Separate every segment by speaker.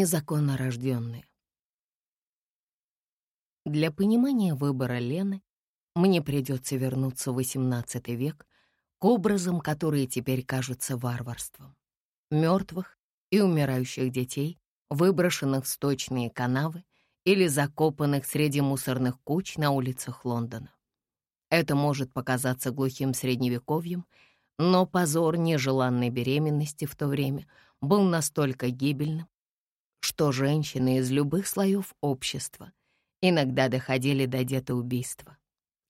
Speaker 1: Незаконно рожденные. Для понимания выбора Лены мне придется вернуться в XVIII век к образам, которые теперь кажутся варварством. Мертвых и умирающих детей, выброшенных в сточные канавы или закопанных среди мусорных куч на улицах Лондона. Это может показаться глухим средневековьем, но позор нежеланной беременности в то время был настолько гибельным, что женщины из любых слоев общества иногда доходили до детоубийства.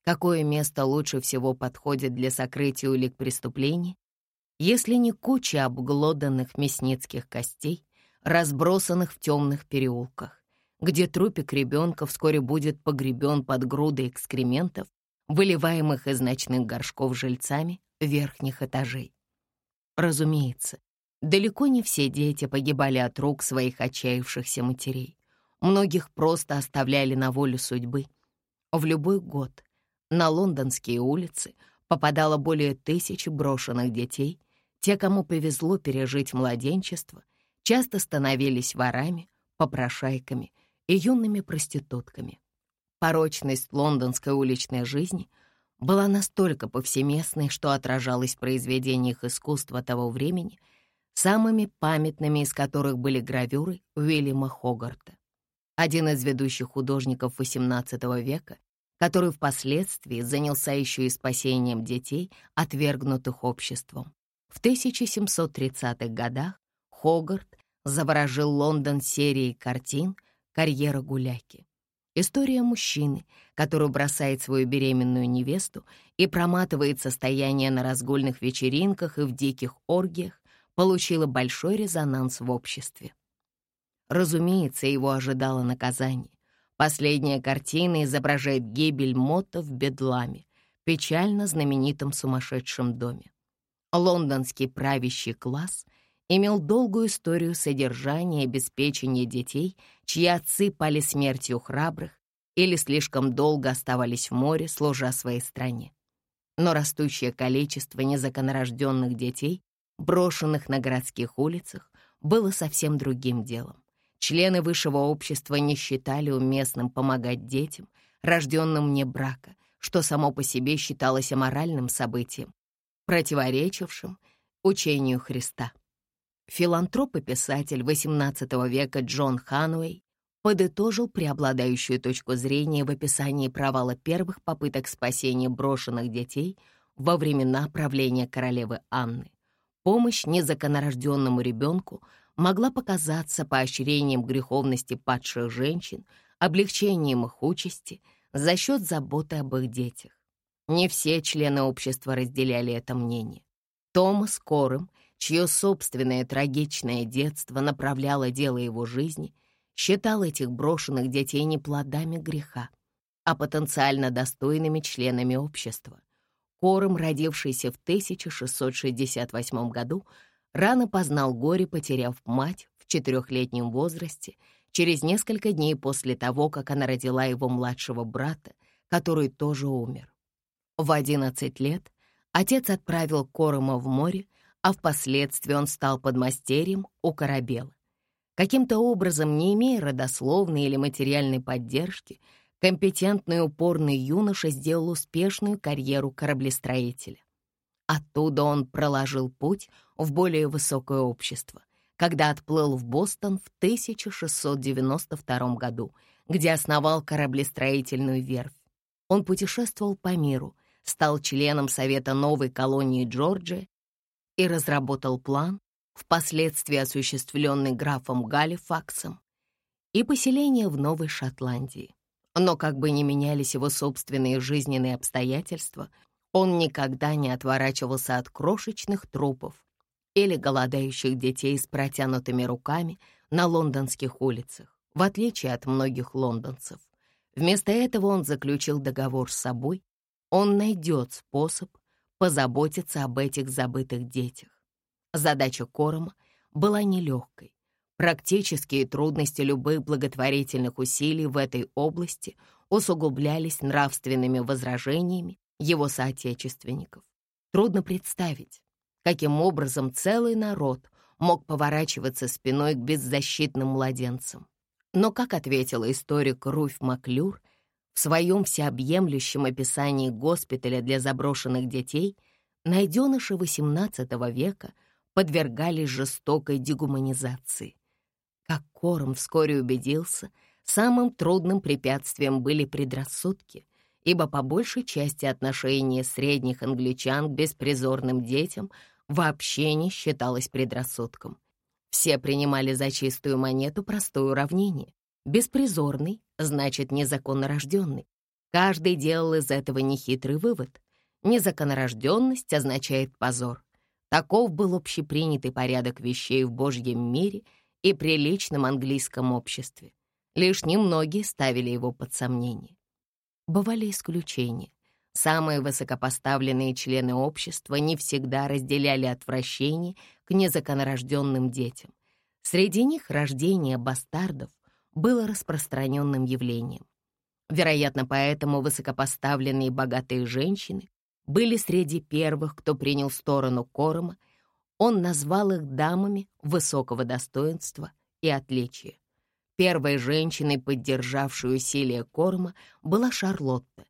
Speaker 1: Какое место лучше всего подходит для сокрытия улик преступлений, если не куча обглоданных мясницких костей, разбросанных в темных переулках, где трупик ребенка вскоре будет погребен под грудой экскрементов, выливаемых из ночных горшков жильцами верхних этажей. Разумеется, далеко не все дети погибали от рук своих отчаявшихся матерей. Многих просто оставляли на волю судьбы. В любой год на лондонские улицы попадало более тысячи брошенных детей. Те, кому повезло пережить младенчество, часто становились ворами, попрошайками и юными проститутками. Порочность лондонской уличной жизни была настолько повсеместной, что отражалась в произведениях искусства того времени, самыми памятными из которых были гравюры Уильяма Хогарта. Один из ведущих художников XVIII века, который впоследствии занялся еще и спасением детей, отвергнутых обществом. В 1730-х годах Хогарт заворожил Лондон серией картин «Карьера гуляки». История мужчины, который бросает свою беременную невесту и проматывает состояние на разгульных вечеринках и в диких оргиях, получила большой резонанс в обществе. Разумеется, его ожидало наказание. Последняя картина изображает гибель Мотта в Бедламе, печально знаменитом сумасшедшем доме. Лондонский правящий класс имел долгую историю содержания и обеспечения детей, чьи отцы пали смертью храбрых или слишком долго оставались в море, служа своей стране. Но растущее количество незаконнорожденных детей, брошенных на городских улицах, было совсем другим делом. Члены высшего общества не считали уместным помогать детям, рожденным вне брака, что само по себе считалось аморальным событием, противоречившим учению Христа. Филантроп и писатель XVIII века Джон Хануэй подытожил преобладающую точку зрения в описании провала первых попыток спасения брошенных детей во времена правления королевы Анны. Помощь незаконорожденному ребенку могла показаться поощрением греховности падших женщин, облегчением их участи за счет заботы об их детях. Не все члены общества разделяли это мнение. Томас Корым чье собственное трагичное детство направляло дело его жизни, считал этих брошенных детей не плодами греха, а потенциально достойными членами общества. Кором, родившийся в 1668 году, рано познал горе, потеряв мать в четырехлетнем возрасте, через несколько дней после того, как она родила его младшего брата, который тоже умер. В 11 лет отец отправил Корома в море, а впоследствии он стал подмастерьем у корабела. Каким-то образом, не имея родословной или материальной поддержки, компетентный упорный юноша сделал успешную карьеру кораблестроителя. Оттуда он проложил путь в более высокое общество, когда отплыл в Бостон в 1692 году, где основал кораблестроительную верфь. Он путешествовал по миру, стал членом Совета новой колонии Джорджия и разработал план, впоследствии осуществленный графом Галифаксом, и поселение в Новой Шотландии. Но как бы ни менялись его собственные жизненные обстоятельства, он никогда не отворачивался от крошечных трупов или голодающих детей с протянутыми руками на лондонских улицах, в отличие от многих лондонцев. Вместо этого он заключил договор с собой. Он найдет способ позаботиться об этих забытых детях. Задача Корома была нелегкой. Практические трудности любых благотворительных усилий в этой области усугублялись нравственными возражениями его соотечественников. Трудно представить, каким образом целый народ мог поворачиваться спиной к беззащитным младенцам. Но, как ответила историк Руфь Маклюр, в своем всеобъемлющем описании госпиталя для заброшенных детей найденыши XVIII века подвергались жестокой дегуманизации. Как Корм вскоре убедился, самым трудным препятствием были предрассудки, ибо по большей части отношение средних англичан к беспризорным детям вообще не считалось предрассудком. Все принимали за чистую монету простое уравнение. Беспризорный значит незаконнорожденный. Каждый делал из этого нехитрый вывод. Незаконнорожденность означает позор. Таков был общепринятый порядок вещей в Божьем мире и приличном английском обществе. Лишь немногие ставили его под сомнение. Бывали исключения. Самые высокопоставленные члены общества не всегда разделяли отвращение к незаконорожденным детям. Среди них рождение бастардов было распространенным явлением. Вероятно, поэтому высокопоставленные богатые женщины были среди первых, кто принял сторону Корома. Он назвал их дамами высокого достоинства и отличия. Первой женщиной, поддержавшей усилия Корма, была Шарлотта,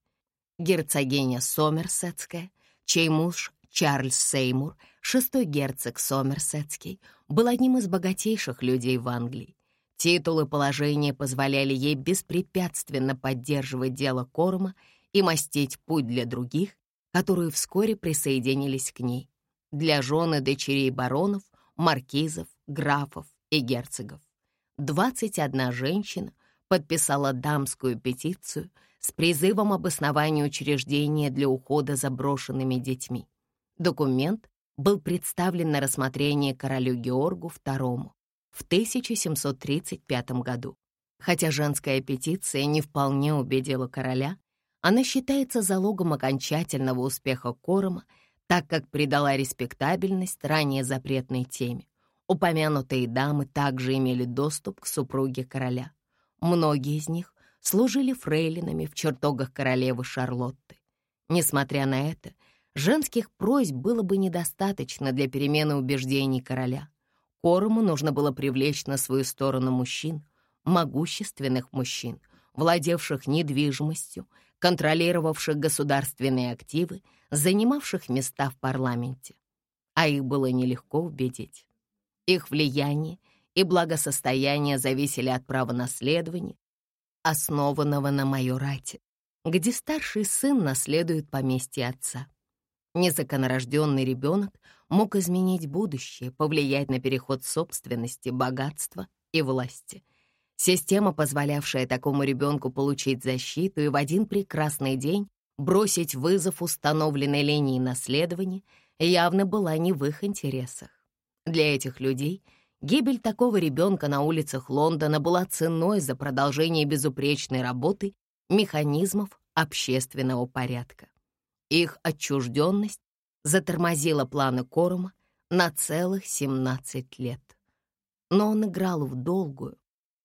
Speaker 1: герцогиня Сомерсетская, чей муж Чарльз Сеймур, шестой герцог Сомерсетский, был одним из богатейших людей в Англии. Титул и положение позволяли ей беспрепятственно поддерживать дело Корма и мастить путь для других, которые вскоре присоединились к ней, для жены дочерей баронов, маркизов, графов и герцогов. 21 женщина подписала дамскую петицию с призывом об основании учреждения для ухода за брошенными детьми. Документ был представлен на рассмотрение королю Георгу II в 1735 году. Хотя женская петиция не вполне убедила короля, она считается залогом окончательного успеха Корома, так как придала респектабельность ранее запретной теме. Упомянутые дамы также имели доступ к супруге короля. Многие из них служили фрейлинами в чертогах королевы Шарлотты. Несмотря на это, женских просьб было бы недостаточно для перемены убеждений короля. Корому нужно было привлечь на свою сторону мужчин, могущественных мужчин, владевших недвижимостью, контролировавших государственные активы, занимавших места в парламенте. А их было нелегко убедить. Их влияние и благосостояние зависели от права наследования, основанного на майорате, где старший сын наследует поместье отца. Незаконорожденный ребенок мог изменить будущее, повлиять на переход собственности, богатства и власти. Система, позволявшая такому ребенку получить защиту и в один прекрасный день бросить вызов установленной линии наследования, явно была не в их интересах. Для этих людей гибель такого ребенка на улицах Лондона была ценой за продолжение безупречной работы механизмов общественного порядка. Их отчужденность затормозила планы Корума на целых 17 лет. Но он играл в долгую,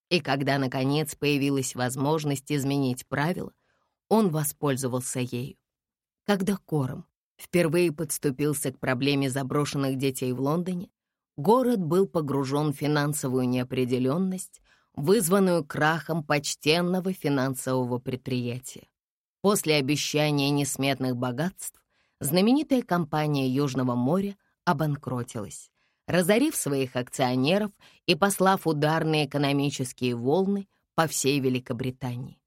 Speaker 1: и когда, наконец, появилась возможность изменить правила, он воспользовался ею. Когда Кором впервые подступился к проблеме заброшенных детей в Лондоне, Город был погружен в финансовую неопределенность, вызванную крахом почтенного финансового предприятия. После обещания несметных богатств знаменитая компания Южного моря обанкротилась, разорив своих акционеров и послав ударные экономические волны по всей Великобритании.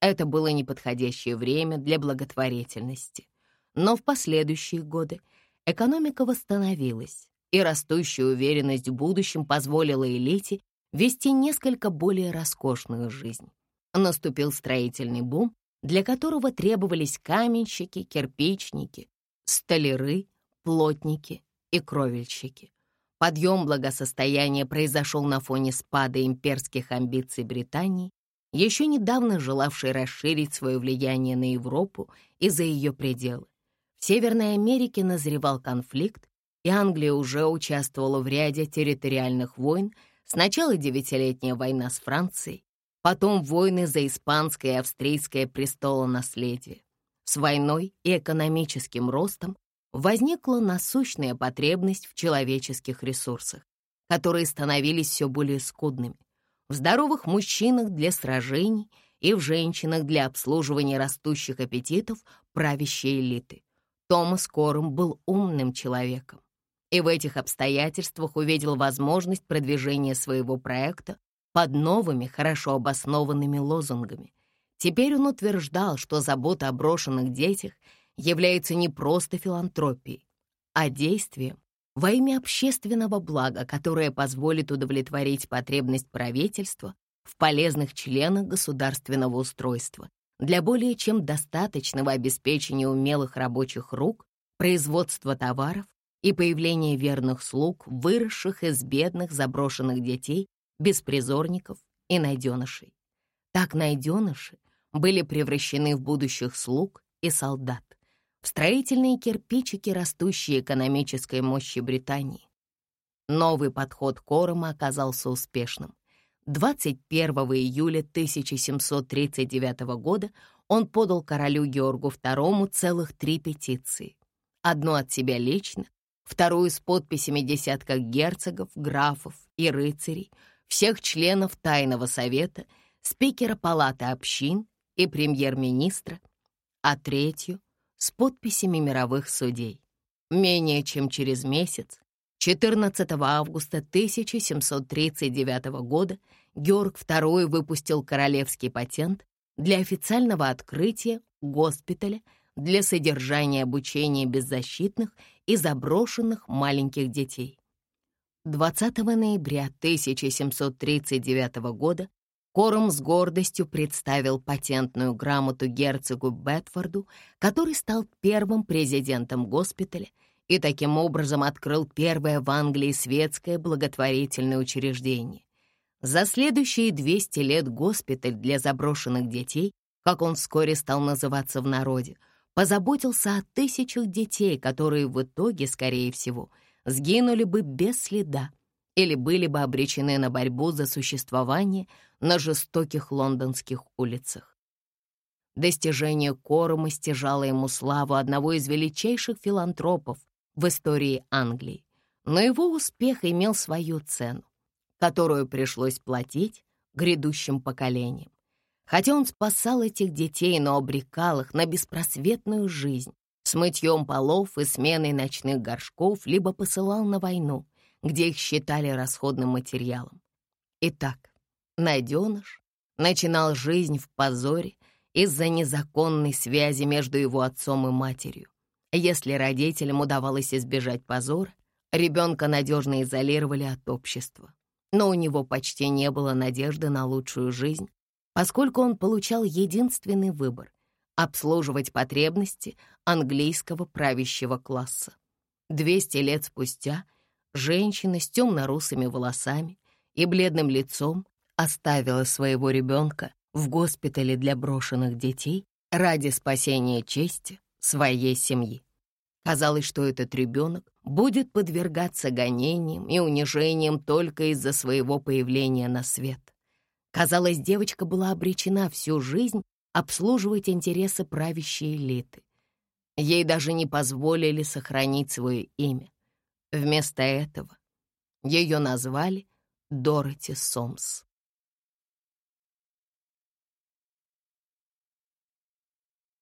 Speaker 1: Это было неподходящее время для благотворительности. Но в последующие годы экономика восстановилась, и растущая уверенность в будущем позволила элите вести несколько более роскошную жизнь. Наступил строительный бум, для которого требовались каменщики, кирпичники, столяры, плотники и кровельщики. Подъем благосостояния произошел на фоне спада имперских амбиций Британии, еще недавно желавшей расширить свое влияние на Европу и за ее пределы. В Северной Америке назревал конфликт, и Англия уже участвовала в ряде территориальных войн, сначала девятилетняя война с Францией, потом войны за испанское и австрийское престолонаследие. С войной и экономическим ростом возникла насущная потребность в человеческих ресурсах. которые становились все более скудными, в здоровых мужчинах для сражений и в женщинах для обслуживания растущих аппетитов правящей элиты. Томас Корум был умным человеком и в этих обстоятельствах увидел возможность продвижения своего проекта под новыми, хорошо обоснованными лозунгами. Теперь он утверждал, что забота о брошенных детях является не просто филантропией, а действием во имя общественного блага, которое позволит удовлетворить потребность правительства в полезных членах государственного устройства для более чем достаточного обеспечения умелых рабочих рук, производства товаров и появление верных слуг, выросших из бедных заброшенных детей, беспризорников и найденышей. Так найденыши были превращены в будущих слуг и солдат, в строительные кирпичики растущей экономической мощи Британии. Новый подход Корома оказался успешным. 21 июля 1739 года он подал королю Георгу II целых три петиции. Одну от себя лично, вторую с подписями десятков герцогов, графов и рыцарей, всех членов Тайного совета, спикера Палаты общин и премьер-министра, а третью с подписями мировых судей. Менее чем через месяц, 14 августа 1739 года, Георг II выпустил королевский патент для официального открытия госпиталя для содержания и обучения беззащитных и заброшенных маленьких детей. 20 ноября 1739 года Кором с гордостью представил патентную грамоту герцогу Бетфорду, который стал первым президентом госпиталя и таким образом открыл первое в Англии светское благотворительное учреждение. За следующие 200 лет госпиталь для заброшенных детей, как он вскоре стал называться в народе, позаботился о тысячах детей, которые в итоге, скорее всего, сгинули бы без следа или были бы обречены на борьбу за существование на жестоких лондонских улицах. Достижение Корома стяжало ему славу одного из величайших филантропов в истории Англии, но его успех имел свою цену, которую пришлось платить грядущим поколениям. Хотя он спасал этих детей, но обрекал их на беспросветную жизнь с мытьем полов и сменой ночных горшков, либо посылал на войну, где их считали расходным материалом. Итак, найденыш начинал жизнь в позоре из-за незаконной связи между его отцом и матерью. Если родителям удавалось избежать позора, ребенка надежно изолировали от общества. Но у него почти не было надежды на лучшую жизнь, поскольку он получал единственный выбор — обслуживать потребности английского правящего класса. Двести лет спустя женщина с темно-русыми волосами и бледным лицом оставила своего ребенка в госпитале для брошенных детей ради спасения чести своей семьи. Казалось, что этот ребенок будет подвергаться гонениям и унижениям только из-за своего появления на свет. Казалось, девочка была обречена всю жизнь обслуживать интересы правящей элиты. Ей даже не позволили сохранить свое имя. Вместо этого ее назвали Дороти Сомс.